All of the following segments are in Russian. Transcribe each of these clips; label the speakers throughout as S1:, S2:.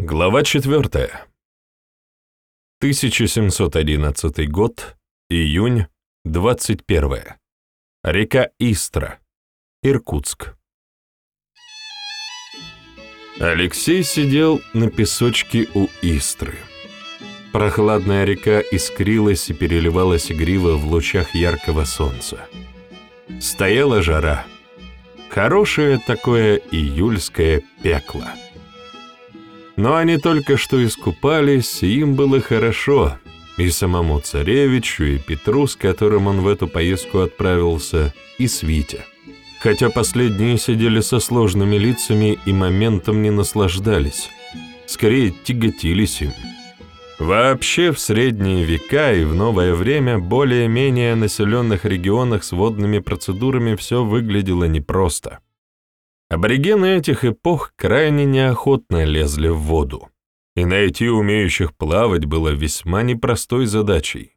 S1: Глава 4. 1711 год, июнь, 21. Река Истра, Иркутск. Алексей сидел на песочке у Истры. Прохладная река искрилась и переливалась игриво в лучах яркого солнца. Стояла жара. Хорошее такое июльское пекло. Но они только что искупались, и им было хорошо, и самому царевичу, и Петру, с которым он в эту поездку отправился, и Свите. Хотя последние сидели со сложными лицами и моментом не наслаждались, скорее тяготились им. Вообще в средние века и в новое время более-менее населенных регионах с водными процедурами все выглядело непросто. Аборигены этих эпох крайне неохотно лезли в воду, и найти умеющих плавать было весьма непростой задачей.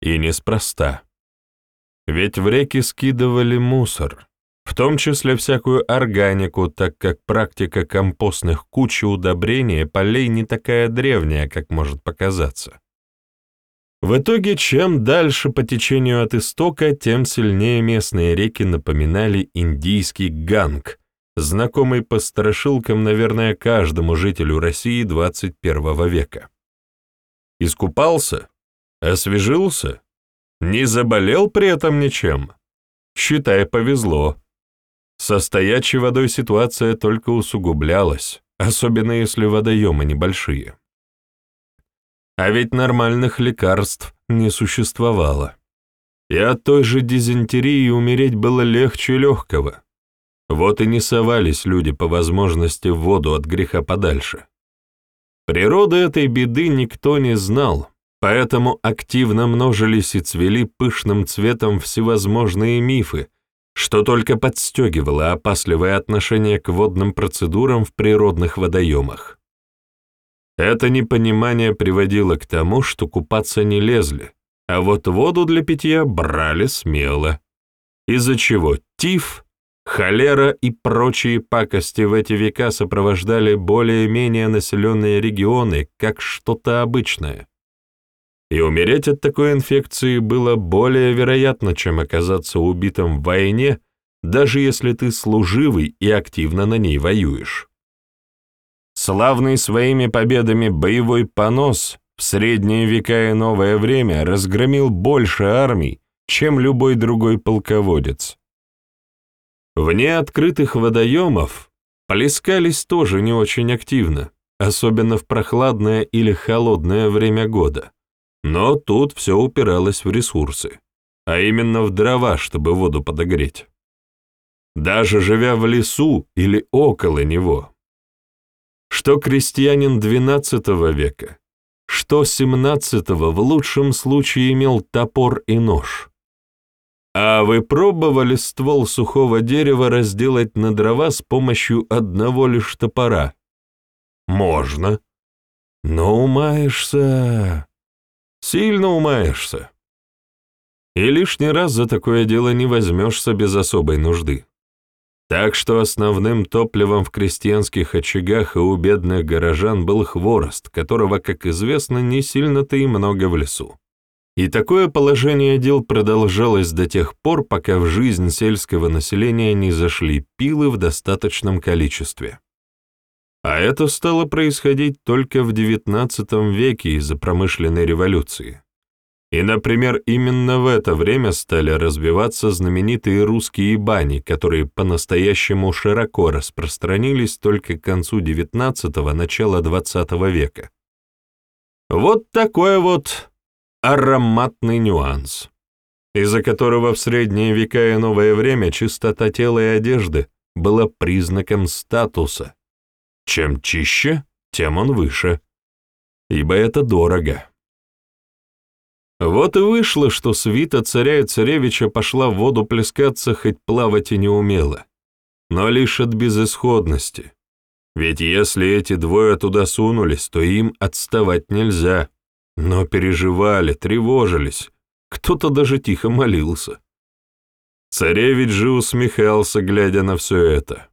S1: И неспроста. Ведь в реки скидывали мусор, в том числе всякую органику, так как практика компостных куч и удобрения полей не такая древняя, как может показаться. В итоге, чем дальше по течению от истока, тем сильнее местные реки напоминали индийский ганг, знакомый по страшилкам, наверное, каждому жителю России 21 века. Искупался? Освежился? Не заболел при этом ничем? Считай, повезло. Со стоячей водой ситуация только усугублялась, особенно если водоемы небольшие. А ведь нормальных лекарств не существовало. И от той же дизентерии умереть было легче легкого. Вот и не совались люди по возможности в воду от греха подальше. Природы этой беды никто не знал, поэтому активно множились и цвели пышным цветом всевозможные мифы, что только подстегивало опасливое отношение к водным процедурам в природных водоемах. Это непонимание приводило к тому, что купаться не лезли, а вот воду для питья брали смело, из-за чего тиф — Холера и прочие пакости в эти века сопровождали более-менее населенные регионы как что-то обычное. И умереть от такой инфекции было более вероятно, чем оказаться убитым в войне, даже если ты служивый и активно на ней воюешь. Славный своими победами боевой понос в средние века и новое время разгромил больше армий, чем любой другой полководец. Вне открытых водоемов плескались тоже не очень активно, особенно в прохладное или холодное время года. Но тут все упиралось в ресурсы, а именно в дрова, чтобы воду подогреть. Даже живя в лесу или около него. Что крестьянин XII века, что XVII в лучшем случае имел топор и нож. А вы пробовали ствол сухого дерева разделать на дрова с помощью одного лишь топора? Можно. Но умаешься. Сильно умаешься. И лишний раз за такое дело не возьмешься без особой нужды. Так что основным топливом в крестьянских очагах и у бедных горожан был хворост, которого, как известно, не сильно-то и много в лесу. И такое положение дел продолжалось до тех пор, пока в жизнь сельского населения не зашли пилы в достаточном количестве. А это стало происходить только в XIX веке из-за промышленной революции. И, например, именно в это время стали развиваться знаменитые русские бани, которые по-настоящему широко распространились только к концу XIX – начала XX века. Вот такое вот ароматный нюанс, из-за которого в средние века и новое время чистота тела и одежды была признаком статуса. Чем чище, тем он выше, ибо это дорого. Вот и вышло, что свита царя и царевича пошла в воду плескаться, хоть плавать и не умела, но лишь от безысходности. Ведь если эти двое туда сунулись, то им отставать нельзя но переживали, тревожились, кто-то даже тихо молился. Царевич же усмехался, глядя на все это.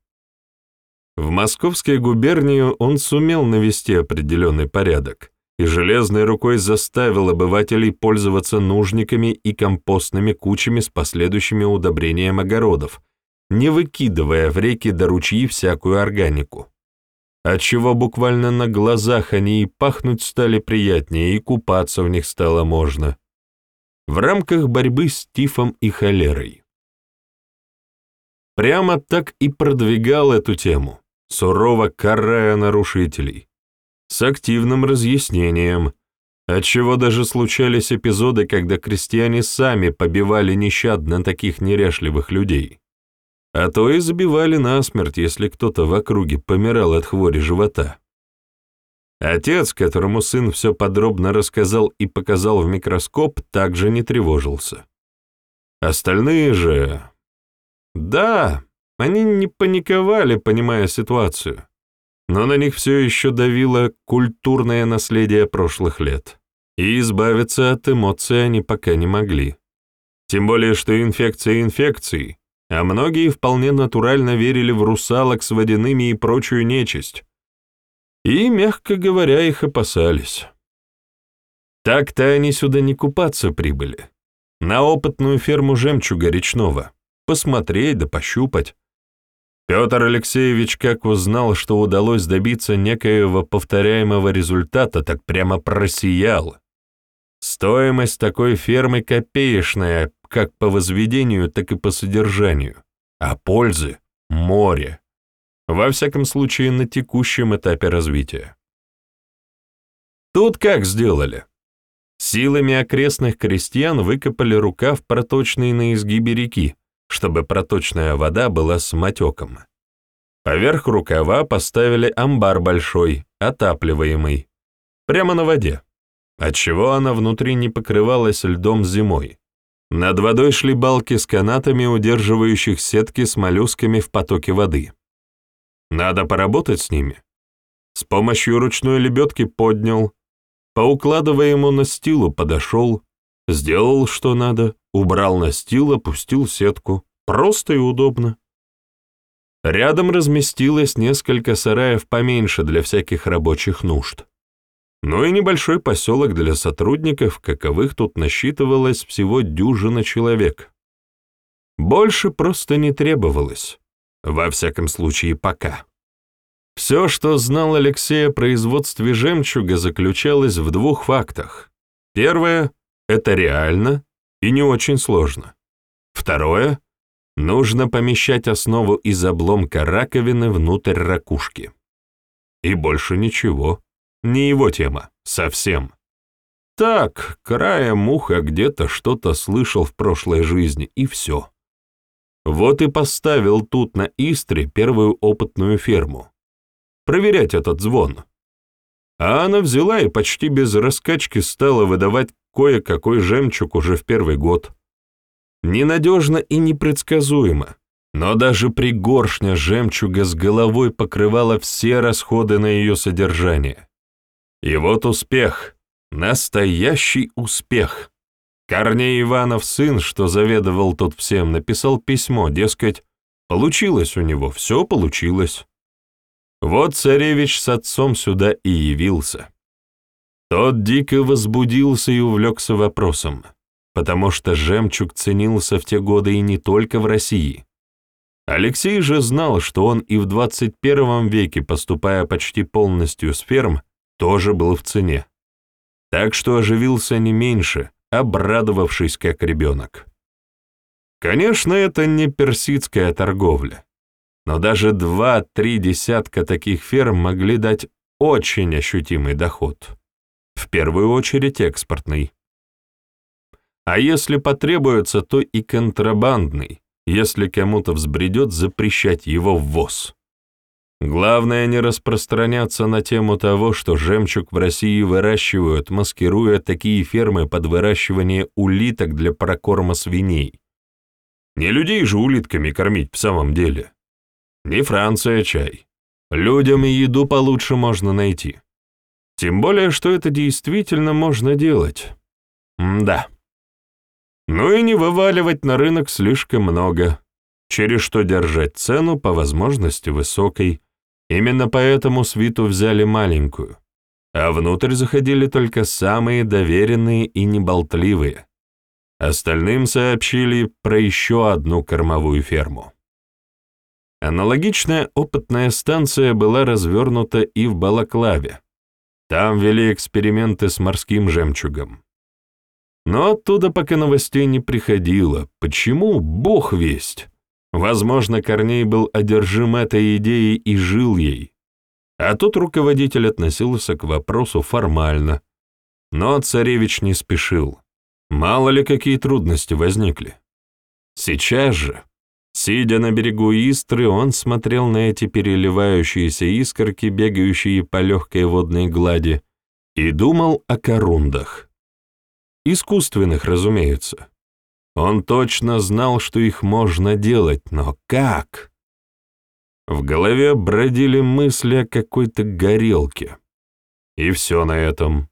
S1: В московской губернии он сумел навести определенный порядок и железной рукой заставил обывателей пользоваться нужниками и компостными кучами с последующими удобрением огородов, не выкидывая в реки до ручьи всякую органику. Отчего буквально на глазах они и пахнуть стали приятнее, и купаться в них стало можно. В рамках борьбы с тифом и холерой. Прямо так и продвигал эту тему, сурово карая нарушителей, с активным разъяснением, отчего даже случались эпизоды, когда крестьяне сами побивали нещадно таких неряшливых людей, а то и забивали насмерть, если кто-то в округе помирал от хвори живота. Отец, которому сын все подробно рассказал и показал в микроскоп, также не тревожился. Остальные же... Да, они не паниковали, понимая ситуацию но на них все еще давило культурное наследие прошлых лет, и избавиться от эмоций они пока не могли. Тем более, что инфекция инфекцией, а многие вполне натурально верили в русалок с водяными и прочую нечисть. И, мягко говоря, их опасались. Так-то они сюда не купаться прибыли. На опытную ферму жемчуга речного. Посмотреть да пощупать. Петр Алексеевич как узнал, что удалось добиться некоего повторяемого результата, так прямо просиял. Стоимость такой фермы копеечная, как по возведению, так и по содержанию, а пользы — море. Во всяком случае, на текущем этапе развития. Тут как сделали? Силами окрестных крестьян выкопали рукав, проточный на изгибе реки, чтобы проточная вода была с матеком. Поверх рукава поставили амбар большой, отапливаемый, прямо на воде, отчего она внутри не покрывалась льдом зимой. Над водой шли балки с канатами, удерживающих сетки с моллюсками в потоке воды. Надо поработать с ними. С помощью ручной лебедки поднял, по укладываемому настилу подошел, сделал, что надо, Убрал настил, опустил сетку. Просто и удобно. Рядом разместилось несколько сараев поменьше для всяких рабочих нужд. Ну и небольшой поселок для сотрудников, каковых тут насчитывалось всего дюжина человек. Больше просто не требовалось. Во всяком случае, пока. Все, что знал Алексей о производстве жемчуга, заключалось в двух фактах. Первое — это реально, и не очень сложно. Второе — нужно помещать основу из обломка раковины внутрь ракушки. И больше ничего. Не его тема. Совсем. Так, краем муха где-то что-то слышал в прошлой жизни, и все. Вот и поставил тут на Истре первую опытную ферму. Проверять этот звон. А она взяла и почти без раскачки стала выдавать кое-какой жемчуг уже в первый год. Ненадежно и непредсказуемо, но даже пригоршня жемчуга с головой покрывала все расходы на ее содержание. И вот успех, настоящий успех. Корней Иванов сын, что заведовал тут всем, написал письмо, дескать, получилось у него, все получилось. Вот царевич с отцом сюда и явился. Тот дико возбудился и увлекся вопросом, потому что жемчуг ценился в те годы и не только в России. Алексей же знал, что он и в 21 веке, поступая почти полностью с ферм, тоже был в цене. Так что оживился не меньше, обрадовавшись как ребенок. Конечно, это не персидская торговля, но даже два-три десятка таких ферм могли дать очень ощутимый доход. В первую очередь экспортный. А если потребуется, то и контрабандный, если кому-то взбредет запрещать его ввоз. Главное не распространяться на тему того, что жемчуг в России выращивают, маскируя такие фермы под выращивание улиток для прокорма свиней. Не людей же улитками кормить в самом деле. Не Франция чай. Людям и еду получше можно найти. Тем более, что это действительно можно делать. М да. Ну и не вываливать на рынок слишком много, через что держать цену по возможности высокой, Именно поэтому свиту взяли маленькую, а внутрь заходили только самые доверенные и неболтливые. Остальным сообщили про еще одну кормовую ферму. Аналогичная опытная станция была развернута и в Балаклаве. Там вели эксперименты с морским жемчугом. Но оттуда пока новостей не приходило. Почему? Бог весть. Возможно, Корней был одержим этой идеей и жил ей. А тут руководитель относился к вопросу формально. Но царевич не спешил. Мало ли какие трудности возникли. Сейчас же, сидя на берегу Истры, он смотрел на эти переливающиеся искорки, бегающие по легкой водной глади, и думал о корундах. Искусственных, разумеется. Он точно знал, что их можно делать, но как? В голове бродили мысли о какой-то горелке. И все на этом.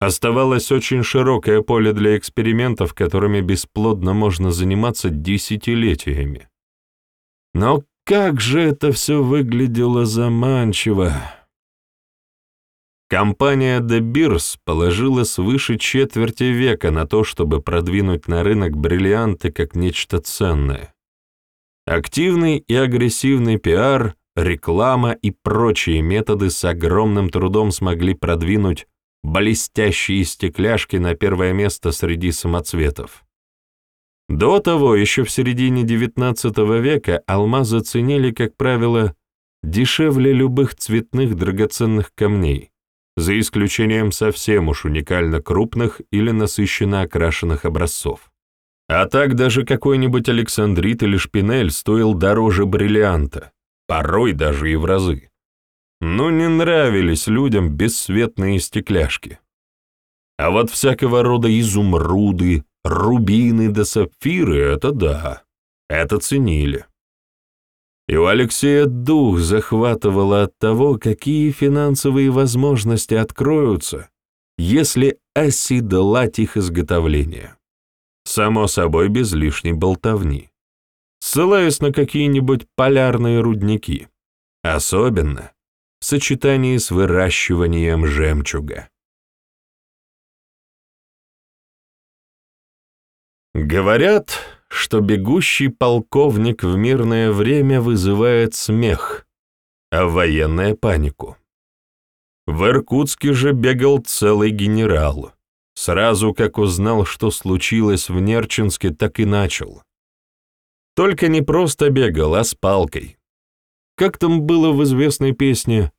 S1: Оставалось очень широкое поле для экспериментов, которыми бесплодно можно заниматься десятилетиями. Но как же это все выглядело заманчиво! Компания De Beers положила свыше четверти века на то, чтобы продвинуть на рынок бриллианты как нечто ценное. Активный и агрессивный пиар, реклама и прочие методы с огромным трудом смогли продвинуть блестящие стекляшки на первое место среди самоцветов. До того, еще в середине XIX века, алмазы ценили, как правило, дешевле любых цветных драгоценных камней, за исключением совсем уж уникально крупных или насыщенно окрашенных образцов. А так даже какой-нибудь александрит или шпинель стоил дороже бриллианта, порой даже и в разы. Ну, не нравились людям бесцветные стекляшки. А вот всякого рода изумруды, рубины да сапфиры — это да, это ценили. И у Алексея дух захватывало от того, какие финансовые возможности откроются, если оседлать их изготовление. Само собой, без лишней болтовни. Ссылаясь на какие-нибудь полярные рудники. Особенно в сочетании с выращиванием жемчуга. Говорят, что бегущий полковник в мирное время вызывает смех, а военная — панику. В Иркутске же бегал целый генерал. Сразу как узнал, что случилось в Нерчинске, так и начал. Только не просто бегал, а с палкой. Как там было в известной песне?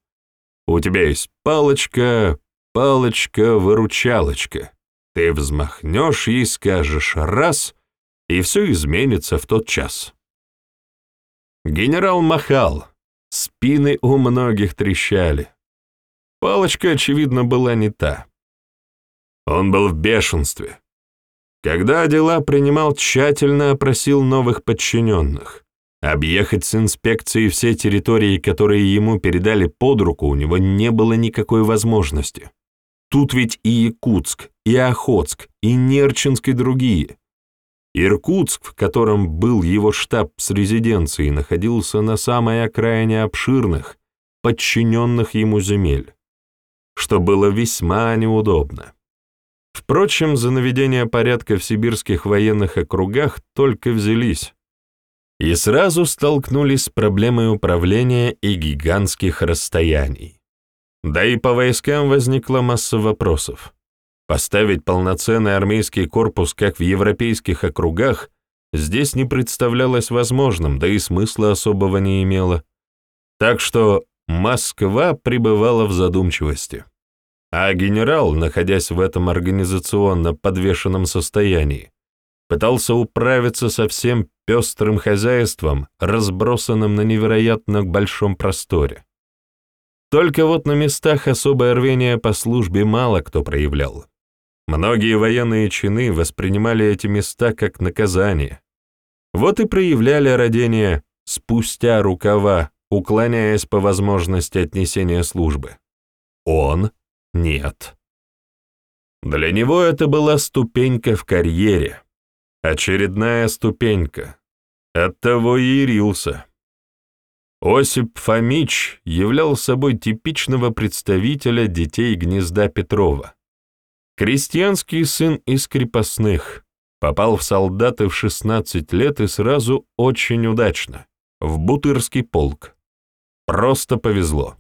S1: «У тебя есть палочка, палочка-выручалочка. Ты взмахнешь ей, скажешь «раз», и все изменится в тот час». Генерал махал, спины у многих трещали. Палочка, очевидно, была не та. Он был в бешенстве. Когда дела принимал, тщательно опросил новых подчиненных. Объехать с инспекцией все территории, которые ему передали под руку, у него не было никакой возможности. Тут ведь и Якутск, и Охотск, и Нерчинск, и другие. Иркутск, в котором был его штаб с резиденцией, находился на самой окраине обширных, подчиненных ему земель, что было весьма неудобно. Впрочем, за наведение порядка в сибирских военных округах только взялись и сразу столкнулись с проблемой управления и гигантских расстояний. Да и по войскам возникла масса вопросов. Поставить полноценный армейский корпус, как в европейских округах, здесь не представлялось возможным, да и смысла особого не имело. Так что Москва пребывала в задумчивости. А генерал, находясь в этом организационно подвешенном состоянии, пытался управиться со всем пестрым хозяйством, разбросанным на невероятно большом просторе. Только вот на местах особое рвение по службе мало кто проявлял. Многие военные чины воспринимали эти места как наказание. Вот и проявляли родение спустя рукава, уклоняясь по возможности от несения службы. Он — нет. Для него это была ступенька в карьере, очередная ступенька. Оттого и ярился. Осип Фомич являл собой типичного представителя детей гнезда Петрова. Крестьянский сын из крепостных, попал в солдаты в 16 лет и сразу очень удачно, в Бутырский полк. Просто повезло.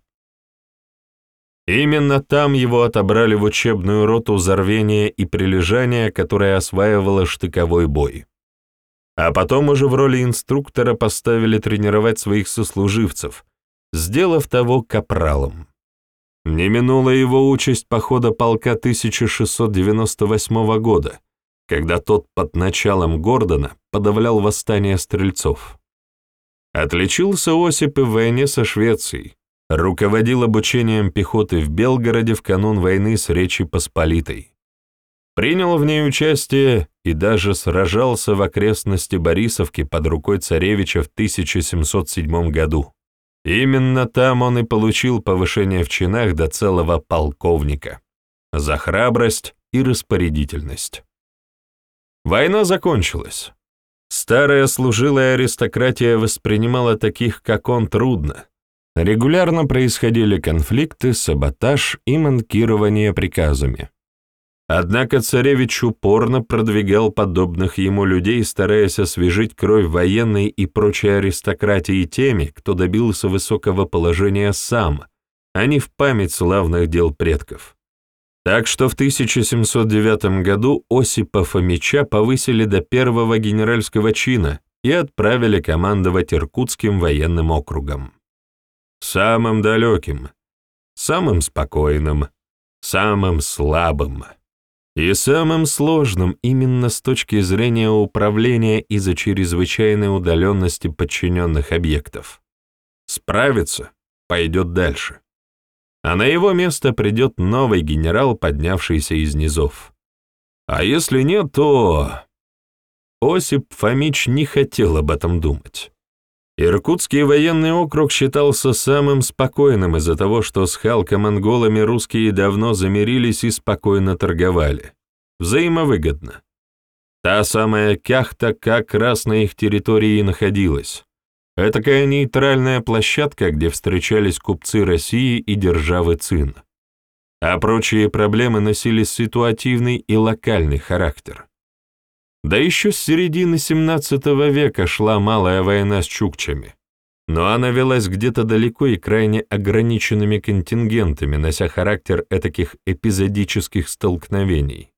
S1: Именно там его отобрали в учебную роту зарвения и прилежания, которая осваивала штыковой бой. А потом уже в роли инструктора поставили тренировать своих сослуживцев, сделав того капралом. Не минула его участь похода полка 1698 года, когда тот под началом Гордона подавлял восстание стрельцов. Отличился Осип и в войне со Швецией, руководил обучением пехоты в Белгороде в канун войны с Речи Посполитой. Принял в ней участие и даже сражался в окрестности Борисовки под рукой царевича в 1707 году. Именно там он и получил повышение в чинах до целого полковника за храбрость и распорядительность. Война закончилась. Старая служилая аристократия воспринимала таких, как он, трудно. Регулярно происходили конфликты, саботаж и манкирование приказами. Однако царевич упорно продвигал подобных ему людей, стараясь освежить кровь военной и прочей аристократии теми, кто добился высокого положения сам, а не в память славных дел предков. Так что в 1709 году Осипа Фомича повысили до первого генеральского чина и отправили командовать Иркутским военным округом. Самым далеким, самым спокойным, самым слабым. И самым сложным именно с точки зрения управления из-за чрезвычайной удаленности подчиненных объектов. Справится, пойдет дальше. А на его место придет новый генерал, поднявшийся из низов. А если нет, то... Осип Фомич не хотел об этом думать. Иркутский военный округ считался самым спокойным из-за того, что с халко-монголами русские давно замирились и спокойно торговали. Взаимовыгодно. Та самая кяхта как раз на их территории и находилась. Этакая нейтральная площадка, где встречались купцы России и державы Цин. А прочие проблемы носили ситуативный и локальный характер. Да еще с середины XVII века шла малая война с чукчами, но она велась где-то далеко и крайне ограниченными контингентами, нося характер этаких эпизодических столкновений.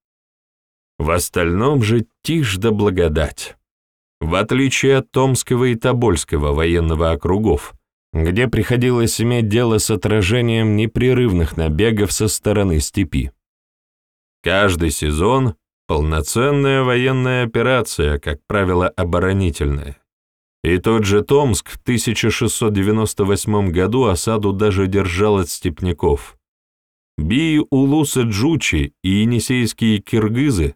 S1: В остальном же тишь да благодать. В отличие от Томского и Тобольского военного округов, где приходилось иметь дело с отражением непрерывных набегов со стороны степи. Каждый сезон Полноценная военная операция, как правило, оборонительная. И тот же Томск в 1698 году осаду даже держал от степняков. Бии Улуса Джучи и енисейские киргизы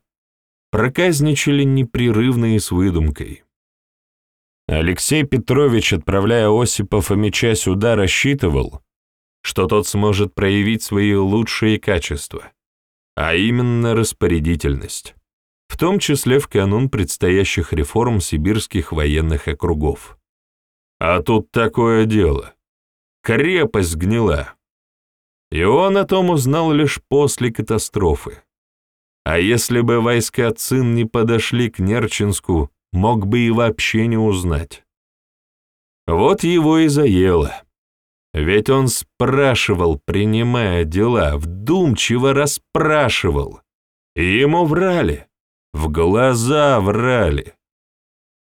S1: проказничали непрерывно и с выдумкой. Алексей Петрович, отправляя Осипа Фомича сюда, рассчитывал, что тот сможет проявить свои лучшие качества а именно распорядительность, в том числе в канун предстоящих реформ сибирских военных округов. А тут такое дело. Крепость гнила. И он о том узнал лишь после катастрофы. А если бы войска Цин не подошли к Нерчинску, мог бы и вообще не узнать. Вот его и заело. Ведь он спрашивал, принимая дела, вдумчиво расспрашивал. И ему врали, в глаза врали.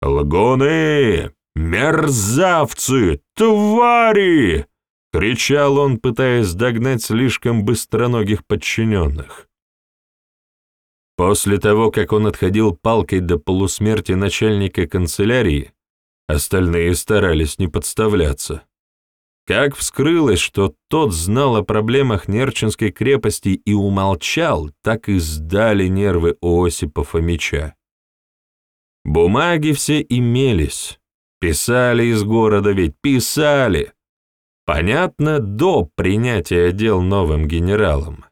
S1: «Лгуны! Мерзавцы! Твари!» — кричал он, пытаясь догнать слишком быстроногих подчиненных. После того, как он отходил палкой до полусмерти начальника канцелярии, остальные старались не подставляться. Как вскрылось, что тот знал о проблемах Нерчинской крепости и умолчал, так и сдали нервы Осипа Фомича. Бумаги все имелись. Писали из города ведь, писали. Понятно, до принятия дел новым генералом.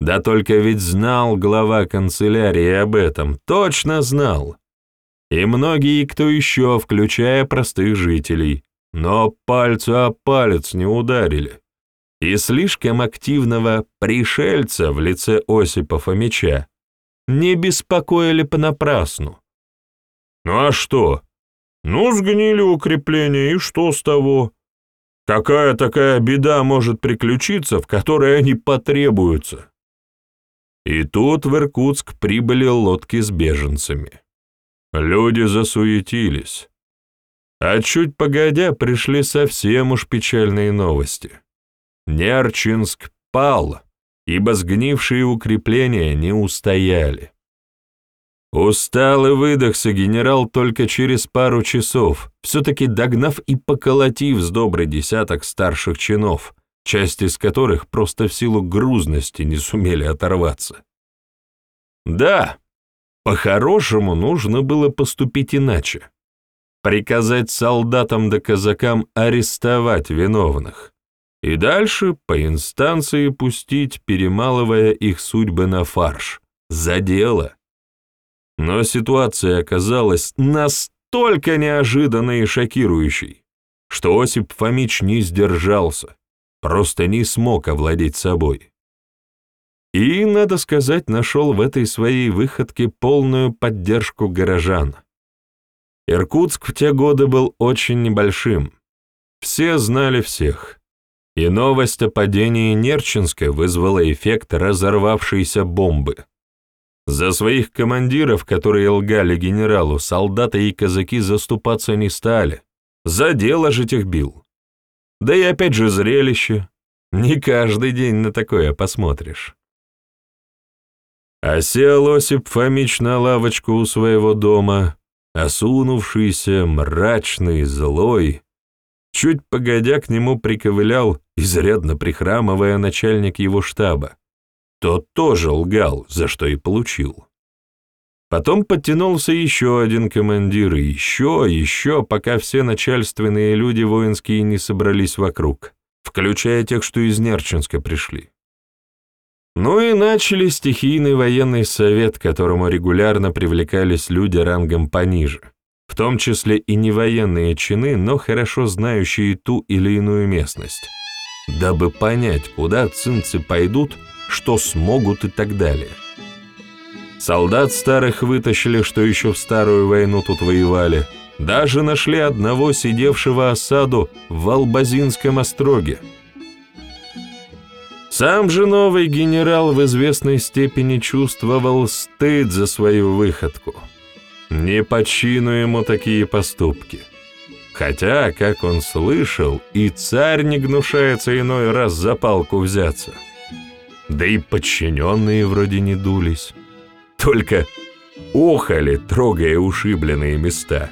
S1: Да только ведь знал глава канцелярии об этом, точно знал. И многие, кто еще, включая простых жителей, но пальцу о палец не ударили, и слишком активного пришельца в лице Осипа Фомича не беспокоили понапрасну. Ну а что? Ну, сгнили укрепления, и что с того? Какая такая беда может приключиться, в которой они потребуются? И тут в Иркутск прибыли лодки с беженцами. Люди засуетились. А чуть погодя пришли совсем уж печальные новости. Нерчинск пал, ибо сгнившие укрепления не устояли. Устал и выдохся генерал только через пару часов, все-таки догнав и поколотив с добрый десяток старших чинов, часть из которых просто в силу грузности не сумели оторваться. Да, по-хорошему нужно было поступить иначе. Приказать солдатам да казакам арестовать виновных и дальше по инстанции пустить, перемалывая их судьбы на фарш. За дело. Но ситуация оказалась настолько неожиданной и шокирующей, что Осип Фомич не сдержался, просто не смог овладеть собой. И, надо сказать, нашел в этой своей выходке полную поддержку горожан. Иркутск в те годы был очень небольшим. Все знали всех. И новость о падении Нерчинска вызвала эффект разорвавшейся бомбы. За своих командиров, которые лгали генералу, солдаты и казаки заступаться не стали. За дело же их бил. Да и опять же зрелище. Не каждый день на такое посмотришь. Осел Осип Фомич на лавочку у своего дома, осунувшийся, мрачный, злой. Чуть погодя к нему приковылял, изрядно прихрамывая начальник его штаба. Тот тоже лгал, за что и получил. Потом подтянулся еще один командир, и еще, еще, пока все начальственные люди воинские не собрались вокруг, включая тех, что из Нерчинска пришли. Ну и начали стихийный военный совет, к которому регулярно привлекались люди рангом пониже, в том числе и не военные чины, но хорошо знающие ту или иную местность, дабы понять, куда цинцы пойдут – что смогут и так далее. Солдат старых вытащили, что еще в старую войну тут воевали. Даже нашли одного сидевшего осаду в Албазинском остроге. Сам же новый генерал в известной степени чувствовал стыд за свою выходку. Не по чину ему такие поступки. Хотя, как он слышал, и царь не гнушается иной раз за палку взяться. — да и подчиненные вроде не дулись. Только охали, трогая ушибленные места.